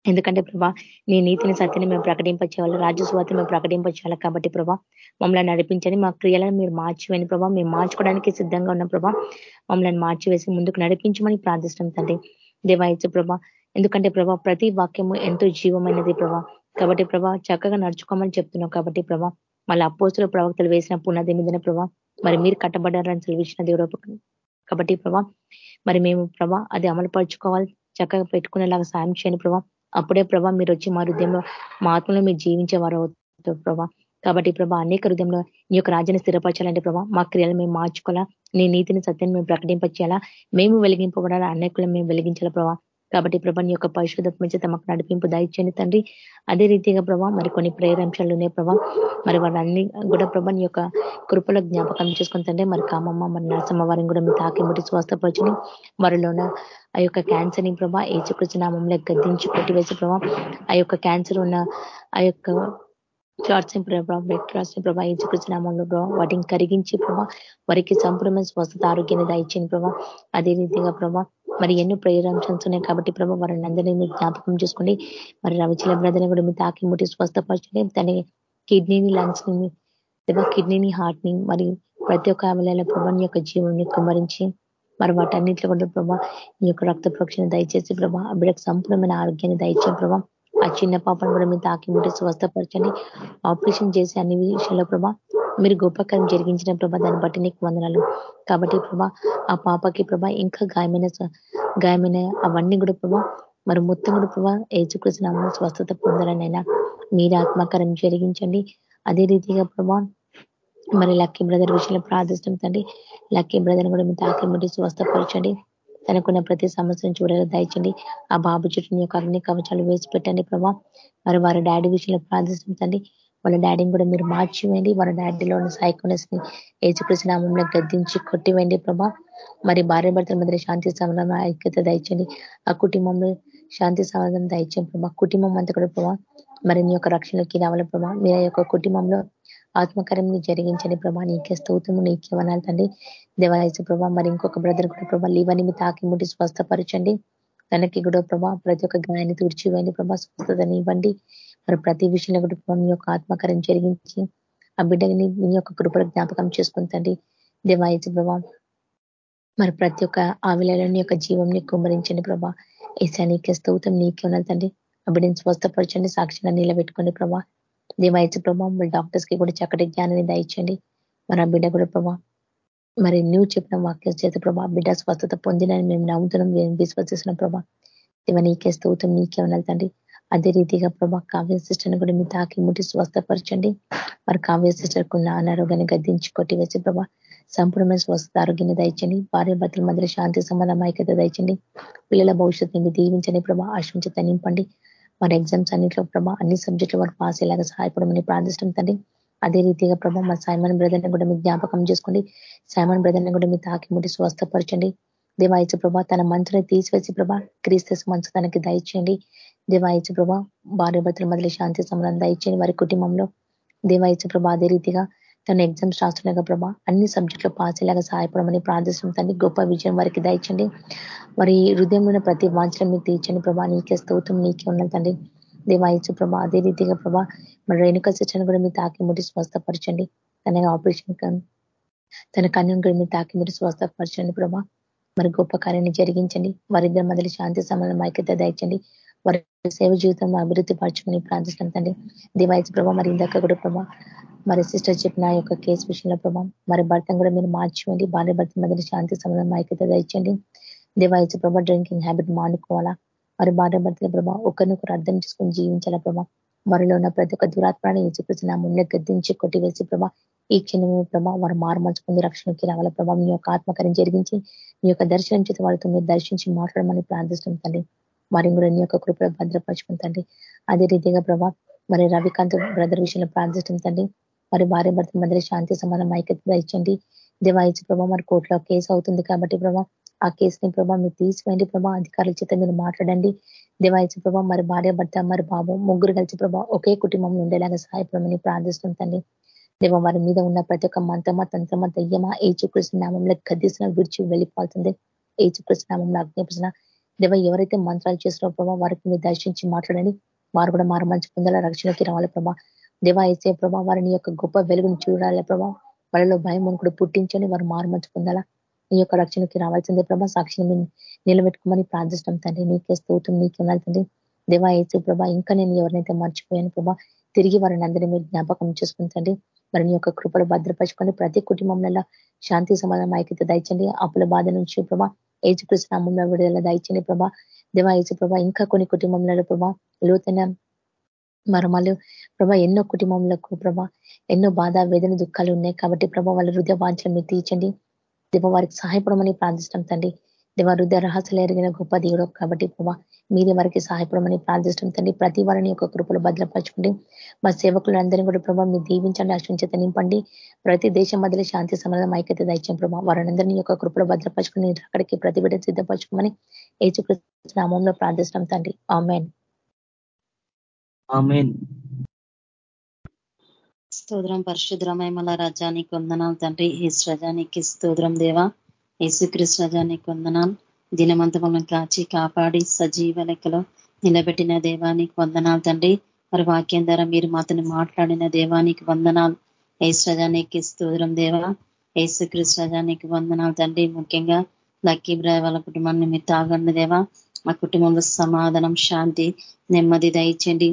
ఎందుకంటే ప్రభా నీ నీతిని సత్యని మేము ప్రకటింపచేయాలి రాజ్యస్వాతిని మేము ప్రకటింపచేయాలి కాబట్టి ప్రభా మమ్మల్ని నడిపించని మా క్రియలను మీరు మార్చివేని ప్రభా మేము మార్చుకోవడానికి సిద్ధంగా ఉన్న ప్రభా మమ్మల్ని మార్చివేసి ముందుకు నడిపించమని ప్రార్థిస్తాం తండ్రి. దేవాయచు ప్రభా ఎందుకంటే ప్రభా ప్రతి వాక్యము ఎంతో జీవమైనది ప్రభా కాబట్టి ప్రభా చక్కగా నడుచుకోమని చెప్తున్నాం కాబట్టి ప్రభా మళ్ళీ అపోస్తుల ప్రవక్తలు వేసిన పునాది మీదన ప్రభా మరి మీరు కట్టబడ్డారని సెలవిచ్చిన దేవుడు కాబట్టి ప్రభా మరి మేము ప్రభా అది అమలుపరుచుకోవాలి చక్కగా పెట్టుకునేలాగా సాయం చేయండి ప్రభా అప్పుడే ప్రభా మీరు వచ్చి మా హృదయంలో మా ఆత్మలో మీరు జీవించేవారు అవుతారు ప్రభా. కాబట్టి ప్రభా అనేక హృదయంలో నీ యొక్క రాజ్యాన్ని స్థిరపరచాలంటే ప్రభా మా క్రియలు మేము మార్చుకోవాలా నీ నీతిని సత్యాన్ని మేము ప్రకటింపచేయాలా మేము వెలిగింపబడాలా అనేకులను మేము వెలిగించాలా ప్రభా. కాబట్టి ప్రభా నీ యొక్క పరిశుద్ధత్మ చేత మాకు నడిపింపు దాయిచ్చండి తండ్రి. అదే రీతిగా ప్రభా మరి కొన్ని ప్రేరంశాలు ఉన్నాయి ప్రభా. మరి వాళ్ళన్ని కూడా ప్రభా నీ యొక్క కృపలో జ్ఞాపకం చేసుకుని తండ్రి మరి కామమ్మ మరి నరసమ్మ వారిని కూడా మీ తాకి ముట్టి స్వస్థపరచుని వారిలో ఆ యొక్క క్యాన్సర్ని ప్రభా ఏచుకృష్ణ నామంలో గద్దించి కొట్టివేసి ప్రభా ఆ యొక్క క్యాన్సర్ ఉన్న ఆ యొక్క క్లాట్స్ ప్రభావ బ్లడ్ క్లాట్స్ ప్రభా ఏచుకృష్ణ నామంలో ప్రభావ వాటిని కరిగించి ప్రభా వారికి సంపూర్ణమైన స్వస్థత ఆరోగ్యాన్ని దాయించింది ప్రభా. అదే రీతిగా ప్రభా మరి ఎన్నో ప్రేరాంశాలు ఉన్నాయి కాబట్టి ప్రభా వారిని అందరినీ మీరు జ్ఞాపకం చేసుకోండి. మరి రవిచిల బ్రదర్ని కూడా మీరు తాకి ముట్టి స్వస్థపరచండి. తన కిడ్నీని లంగ్స్ని కిడ్నీని హార్ట్ని మరి ప్రతి ఒక్క అవలేల ప్రభాని యొక్క జీవుని కుమరించి మరి వాటన్నింటిలో కూడా ప్రభా ఈ యొక్క రక్త ప్రోక్షణ దయచేసి ప్రభా ఆ బిడ్డకు సంపూర్ణమైన ఆరోగ్యాన్ని దయచే ప్రభా. ఆ చిన్న పాపను కూడా మీరు తాకి ముట్టి స్వస్థపరచండి. ఆపరేషన్ చేసే అన్ని విషయాల్లో ప్రభా మీరు గొప్పకరం జరిగించిన ప్రభా దాన్ని బట్టి నీకు వందనాలు. కాబట్టి ప్రభా ఆ పాపకి ప్రభా ఇంకా గాయమైన గాయమైన అవన్నీ కూడా ప్రభా మరి మొత్తం కూడా ప్రభా ఏచుకృష్ణ స్వస్థత పొందాలనైనా మీరు ఆత్మకరం జరిగించండి. అదే రీతిగా ప్రభా మరి లక్కీ బ్రదర్ విషయంలో ప్రార్థిస్తాం తండ్రి. లక్కీ బ్రదర్ కూడా మీ తాకి ముట్టి స్వస్థపరచండి. తనకున్న ప్రతి సమస్యను చూడాలి దయచండి. ఆ బాబు చుట్టూ యొక్క అగ్ని కవచాలు వేసి పెట్టండి ప్రభా. మరి వారి డాడీ విషయంలో ప్రార్థిస్తుంటండి వాళ్ళ డాడీని కూడా మీరు మార్చివేయండి. వాళ్ళ డాడీలో ఉన్న సైకోనెస్ని ఏచుకృష్ణ నామంలో గద్దించి కొట్టివేయండి ప్రభా. మరి భార్య భర్తల మధ్య శాంతి సమాధానం ఐక్యత దయచండి. ఆ కుటుంబంలో శాంతి సమాధానం దయచండి ప్రభా. కుటుంబం అంతా కూడా ప్రభా. మరి మీ యొక్క రక్షణలోకి రావాల ప్రభా. మీ యొక్క కుటుంబంలో ఆత్మకరం జరిగించని ప్రభా నీకే స్తోత్రము నీకే వనాలి తండ్రి. దేవాలయ ప్రభా మరి ఇంకొక బ్రదర్ కూడా ప్రభా లీవని మీ తాకి ముట్టి స్వస్థపరచండి. తనకి కూడా ప్రభా ప్రతి ఒక్క గాయాన్ని తుడిచివ్వండి ప్రభా స్వస్థతని ఇవ్వండి. మరి ప్రతి విషయంలో కూడా ప్రభా మీ యొక్క ఆత్మకరం జరిగించి ఆ బిడ్డని మీ యొక్క కృపల జ్ఞాపకం చేసుకుంటండి దేవాయచ ప్రభా మరి ప్రతి ఒక్క ఆవిలని యొక్క జీవంని కుమరించండి ప్రభా. ఏసా నీకే స్తోత్రం నీకే ఉన్నది తండ్రి. ఆ బిడ్డని స్వస్థపరచండి సాక్షిగా నిలబెట్టుకోండి ప్రభా. దేవాయచ ప్రభావం డాక్టర్స్కి కూడా చక్కటి జ్ఞానాన్ని దయచండి. మరి ఆ బిడ్డ కూడా ప్రభా మరి నువ్వు చెప్పిన వాక్యం చేత ప్రభా బిడ్డ స్వస్థత పొందినని మేము నమ్ముతున్నాం మేము విశ్వసిస్తున్నాం ప్రభా. దేవ నీకే స్తోత్రం నీకే ఉన్నది తండ్రి. అదే రీతిగా ప్రభా కావ్య సిస్టర్ని కూడా మీ తాకి ముట్టి స్వస్థపరచండి. మరి కావ్య సిస్టర్కు ఉన్న అనారోగ్యాన్ని గద్దించి కొట్టివేసి ప్రభా సంపూర్ణమైన స్వస్థత ఆరోగ్యాన్ని దయచండి. భార్య భర్తల మధ్య శాంతి సంబంధం ఐక్యత దయచండి. పిల్లల భవిష్యత్తుని దీవించండి ప్రభా ఆశించి నింపండి మరి ఎగ్జామ్స్ అన్నింటిలో ప్రభా అన్ని సబ్జెక్టులు వారు పాస్ అయ్యేలాగా సహాయపడమని ప్రార్థిస్తాం తండ్రి. అదే రీతిగా ప్రభా మా సైమన్ బ్రదర్ని కూడా మీ జ్ఞాపకం చేసుకోండి. సైమన్ బ్రదర్ని కూడా మీ తాకి ముట్టి స్వస్థపరచండి. దేవాయచ ప్రభా తన మంచుని తీసివేసి ప్రభా క్రీస్తస్ మంచు తనకి దయచేయండి. దేవాయచ ప్రభా భార్య భర్తల మధ్య శాంతి సమరాన్ని దయచేయండి వారి కుటుంబంలో. దేవాయచ ప్రభా అదే రీతిగా తన ఎగ్జామ్స్ రాస్తుండగా ప్రభా అన్ని సబ్జెక్టులు పాస్ అయ్యేలాగా సహాయపడమని ప్రార్థిస్తుంది గొప్ప విజయం వారికి దయచండి మరి హృదయంలో ప్రతి వాంఛన మీరు తీర్చండి ప్రభా. నీకే స్తోత్రం నీకే ఉన్నది తండ్రి. దేవాయచు ప్రభా అదే రీతిగా ప్రభా మరి రేణుక శిక్షణ కూడా మీరు తాకి ముట్టి స్వస్థపరచండి. తన ఆపరేషన్ తన కన్యను కూడా మీరు తాకి ముట్టి స్వస్థపరచండి ప్రభా. మరి గొప్ప కార్యాన్ని జరిగించండి. వారిద్దరి మొదలు శాంతి సమాధానం ఐక్యత దయచండి. వారి సేవ జీవితం అభివృద్ధి పరచుకుని ప్రార్థిస్తాం తండ్రి. దివాయచు ప్రభా మరి ఇందాక కూడా ప్రభా మరి సిస్టర్ చెప్పిన యొక్క కేసు విషయంలో ప్రభా మరి భర్తను కూడా మీరు మార్చివ్వండి. భార్య భర్త మధ్యలో శాంతి సమయం ఐక్యత ఇచ్చండి దేవాయచ ప్రభా డ్రింకింగ్ హ్యాబిట్ మానుకోవాలా? మరి భార్య భర్తల ప్రభా. ఒకరినొకరు అర్థం చేసుకొని జీవించాలా ప్రభా? మరిలో ఉన్న ప్రతి ఒక్క దురాత్మని నా ముళ్ళ గద్దించి కొట్టివేసి ప్రభా ఈ క్షణమే ప్రభా వారు మారుమలుచుకుంది రక్షణకి రావాల ప్రభావం మీ యొక్క ఆత్మకార్యం జరిగించి మీ యొక్క దర్శనం చేత వాళ్ళతో మీరు దర్శించి మాట్లాడమని ప్రార్థిస్తుంది తండ్రి మరి కూడా నీ యొక్క కృపలో భద్రపరచుకుంటండి అదే రీతిగా ప్రభా మరి రవికాంత్ బ్రదర్ విషయంలో ప్రార్థిస్తుంది మరి భార్య భర్త మధ్య శాంతి సమానం ఐక్యత ఇచ్చండి. దేవాయచ ప్రభా మరి కోర్టులో కేసు అవుతుంది కాబట్టి ప్రభా ఆ కేసుని ప్రభావ మీరు తీసివేయండి ప్రభా. అధికారుల చేత మీరు మాట్లాడండి. దేవాయచ ప్రభా మరి భార్య భర్త మరి బాబు ముగ్గురు కలిసి ప్రభా ఒకే కుటుంబం ఉండేలాగా సహాయపడమని ప్రార్థిస్తుంటండి దేవ వారి మీద ఉన్న ప్రతి ఒక్క మంత్రమా తంత్రమ దయ్యమా ఏ చూకృష్ణ నామంలో గద్దిస్తున్న విడిచి వెళ్ళిపోతుంది ఏ చూకృష్ణ నామంలో అగ్నిపించిన దేవ ఎవరైతే మంత్రాలు చేసిన ప్రభావ వారికి మీరు దర్శించి మాట్లాడండి. వారు కూడా మారు మంచి పొందాల రక్షణకి రావాలి ప్రభా. దేవా వేసే ప్రభా వారిని యొక్క గొప్ప వెలుగుని చూడాలి ప్రభా. వాళ్ళలో భయం కూడా పుట్టించని వారు మారు మంచి పొందాలా. నీ యొక్క రక్షణకి రావాల్సిందే. ప్రభా సాక్షిని నిలబెట్టుకోమని ప్రార్థిస్తాం తండ్రి. నీకే స్తోత్రం నీకే వెళ్తుంది దేవా ఏసు ప్రభా ఇంకా నేను ఎవరినైతే మర్చిపోయాను ప్రభా తిరిగి వారిని అందరినీ మీరు జ్ఞాపకం చేసుకుంటండి మరి నీ యొక్క కృపలు భద్రపరచుకొని ప్రతి కుటుంబంలో శాంతి సమాధానం ఐక్యత దయచండి. అప్పుల బాధ నుంచి ప్రభా ఏజు నామంలో విడుదల దయచండి ప్రభా. దేవా ఏజు ప్రభా ఇంకా కొన్ని కుటుంబంలో ప్రభా లోతైన మరమలు ప్రభా ఎన్నో కుటుంబంలో ప్రభా ఎన్నో బాధ వేదన దుఃఖాలు ఉన్నాయి కాబట్టి ప్రభా వాళ్ళ హృదయ వాంఛలు మీరు తీర్చండి. దేవ వారికి సహాయపడమని ప్రార్థిస్తాం తండ్రి. దేవ హృదయ రహస్యలు ఎరిగిన గొప్ప దేవుడు కాబట్టి ప్రభా మీరే వారికి సహాయపడమని ప్రార్థిస్తాం తండ్రి. ప్రతి వారిని యొక్క కృపలు భద్రపరచుకోండి. మా సేవకులందరినీ కూడా ప్రభావ మీరు దీవించండి అశ్వించేత నింపండి. ప్రతి దేశం మధ్యలో శాంతి సమాధానం ఐక్యత దయచం ప్రభావ వారందరినీ యొక్క కృపలు భద్రపరచుకుని అక్కడికి ప్రతిబిడ సిద్ధపరచుకోమని ఏచుకృష్ణ నామంలో ప్రార్థిస్తాం తండ్రి. ఆమెన్. స్తోత్రం. పరిశుద్రమయమల రజానికి వందనాలు తండ్రి ఈస్ రజానికి స్తోత్రం దేవా. యేసుక్రీస్ రజానికి వందనాలు దినమంత కాచి కాపాడి సజీవ లెక్కలో నిలబెట్టిన దేవానికి వందనాలు తండ్రి. మరి వాక్యం ద్వారా మీరు మాతను మాట్లాడిన దేవానికి వందనాలు. ఏసు రజానికి స్తోత్రం దేవా. యేసుక్రీస్ రజానికి వందనాలు తండ్రి. ముఖ్యంగా లక్కీ వాళ్ళ కుటుంబాన్ని మీరు తాగండి దేవా. మా కుటుంబంలో సమాధానం శాంతి నెమ్మది దయచండి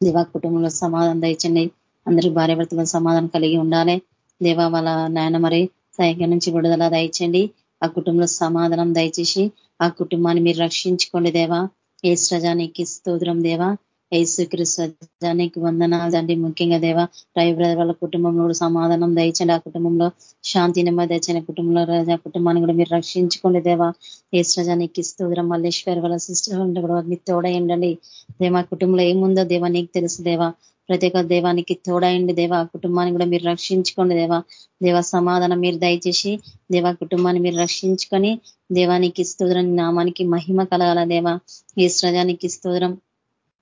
దేవా కుటుంబంలో సమాధానం దయచండి అందరూ భార్య సమాధానం కలిగి ఉండాలి. దేవా వాళ్ళ నాయన మరి సైక్యం నుంచి విడుదల దయచండి ఆ కుటుంబంలో సమాధానం దయచేసి ఆ కుటుంబాన్ని మీరు రక్షించుకోండి దేవా. ఏ సజానికి స్తోత్రం దేవా. ఏసుకృష్ణానికి వందనాలు తండ్రి. ముఖ్యంగా దేవా రవి బ్రదర్ వాళ్ళ కుటుంబంలో కూడా సమాధానం దయచండి ఆ కుటుంబంలో శాంతి నెమ్మది దయచండి కుటుంబంలో రాజా కుటుంబాన్ని కూడా మీరు రక్షించుకోండి దేవా. ఏసుజానికి స్తోత్రం. మల్లేశ్వర్ వాళ్ళ సిస్టర్ కూడా మీకు తోడయండి దేవా కుటుంబంలో ఏముందో దేవా నీకు తెలుసు దేవా. ప్రతి ఒక్క దేవానికి తోడయండి దేవా కుటుంబాన్ని కూడా మీరు రక్షించుకోండి దేవా. దేవ సమాధానం మీరు దయచేసి దేవా కుటుంబాన్ని మీరు రక్షించుకొని దేవానికి స్తోత్రం నామానికి మహిమ కలగాల దేవా. ఈ స్రజానికి స్తోత్రం.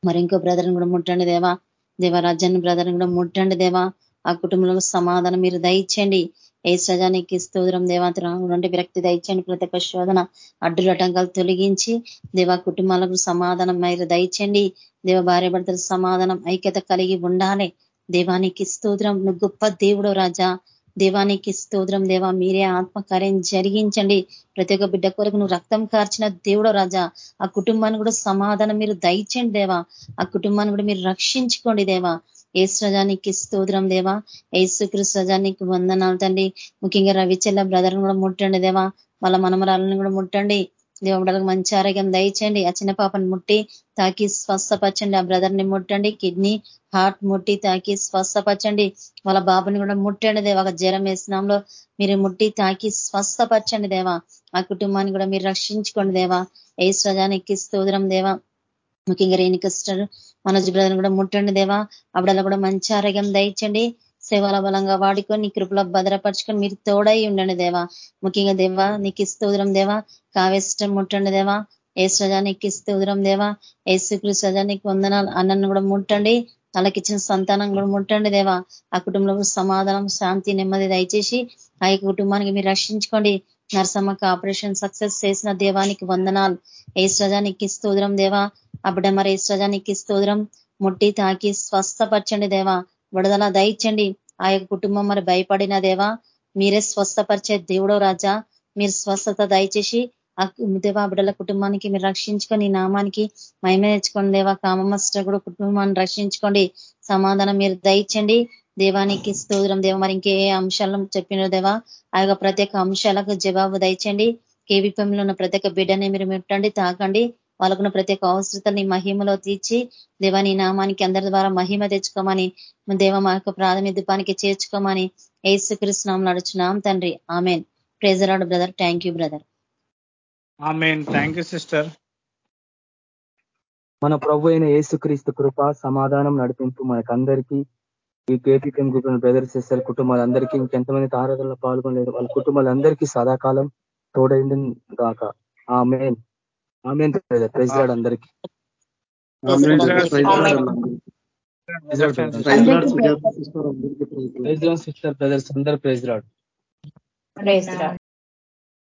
మరి ఇంకో బ్రదర్ని కూడా ముట్టండి దేవా. దేవ రాజ్యాన్ని బ్రదర్ని కూడా ముట్టండి దేవా. ఆ కుటుంబంలో సమాధానం మీరు దయచండి ఏ సజానికి స్తోత్రం దేవాంతరం విరక్తి దయచేయండి. ప్రతి ఒక్క శోధన అడ్డులటంకాలు తొలగించి దేవా కుటుంబాలకు సమాధానం మీరు దయచండి దేవ భార్య భర్తల సమాధానం ఐక్యత కలిగి ఉండాలి. దేవానికి స్తోత్రం. నువ్వు గొప్ప దేవుడు రాజా. దేవానికి స్తోత్రం దేవా. మీరే ఆత్మకార్యం జరిగించండి. ప్రతి ఒక్క బిడ్డ కొరకు నువ్వు రక్తం కార్చిన దేవుడో రాజా. ఆ కుటుంబాన్ని కూడా సమాధానం మీరు దయచండి దేవా. ఆ కుటుంబాన్ని కూడా మీరు రక్షించుకోండి దేవా. ఏసుజానికి స్తోత్రం దేవా. ఏసుకృష్ణజానికి వందనాలు తండ్రి. ముఖ్యంగా రవిచెల్ల బ్రదర్ని కూడా ముట్టండి దేవా. వాళ్ళ మనమరాలను కూడా ముట్టండి. దేవుడలకు మంచి ఆరోగ్యం దయచేయండి. ఆ చిన్న పాపను ముట్టి తాకి స్వస్థపరచండి. ఆ బ్రదర్ని ముట్టండి. కిడ్నీ హార్ట్ ముట్టి తాకి స్వస్థపరచండి. వాళ్ళ బాబుని కూడా ముట్టండి దేవా. జ్వరం వేసినాంలో మీరు ముట్టి తాకి స్వస్థపరచండి దేవా. ఆ కుటుంబాన్ని కూడా మీరు రక్షించుకోండి దేవా. ఏ స్వజానికి స్తోత్రం దేవా. ముఖ్యంగా రేణికస్టర్ మనోజ్ బ్రదర్ కూడా ముట్టండి దేవా. అప్పుడల్లా కూడా మంచి ఆరోగ్యం దయచండి సేవల బలంగా వాడుకొని నీ కృపలో భద్రపరచుకొని మీరు తోడై ఉండండి దేవా. ముఖ్యంగా దేవా నీకు ఇస్తూదరం దేవా. కావేష్టం ముట్టండి దేవా. ఏ సజానికి ఇస్తూ ఉదరం దేవా. ఏసుకృ సజా వందనాలు. అన్నను కూడా ముట్టండి. వాళ్ళకిచ్చిన సంతానం కూడా ముట్టండి దేవా. ఆ కుటుంబంలో సమాధానం శాంతి నెమ్మది దయచేసి ఆ కుటుంబానికి మీరు రక్షించుకోండి. నరసమ్మకి ఆపరేషన్ సక్సెస్ చేసిన దేవానికి వందనాలు. ఏ సజానికి ఉదరం దేవా. అప్పుడ మరి ఏ స్తోత్రం ముట్టి తాకి స్వస్థపరచండి దేవా. విడుదల దయచండి. ఆ యొక్క కుటుంబం మరి భయపడిన దేవా. మీరే స్వస్థపరిచే దేవుడో రాజా. మీరు స్వస్థత దయచేసి ఆ దేవా బిడ్డల కుటుంబానికి మీరు రక్షించుకొని నామానికి మహిమ తెచ్చుకోండి దేవా. కామమస్ట కూడా కుటుంబాన్ని రక్షించుకోండి. సమాధానం మీరు దయచండి. దేవానికి స్తోత్రం దేవ. మరి ఇంకే అంశాలను చెప్పిన దేవా. ఆ యొక్క ప్రత్యేక అంశాలకు జవాబు దయచండి. కేవీపంలో ఉన్న ప్రత్యేక బిడ్డని మీరు ముట్టండి తాకండి. వాళ్ళకున్న ప్రత్యేక అవసరతని మహిమలో తీర్చి దేవాని నామానికి అందరి ద్వారా మహిమ తెచ్చుకోమని దేవ మా యొక్క ప్రాథమిక దీపానికి చేర్చుకోమని ఏసుకృష్ణం నడుచున్నాం తండ్రి. Amen. Praise lord brother thank you brother thank you sister మన ప్రభు అయిన ఏసుక్రీస్తు కృప సమాధానం నడిపింపు మనకందరికీ ఈ కేపీఎం గ్రూప్ బ్రదర్స్ సిస్టర్ కుటుంబాలందరికీ ఇంకెంతమంది తారాధనలో పాల్గొనలేదు వాళ్ళ కుటుంబాలందరికీ సదాకాలం తోడైంది గాక. ఆ మెయిన్ ఆ. మెయిన్ ప్రైజ్ రాడు అందరికీ ప్రైజ్ సిస్టర్ బ్రదర్స్ అందరు ప్రైజ్ రాడు. ప్రైజ్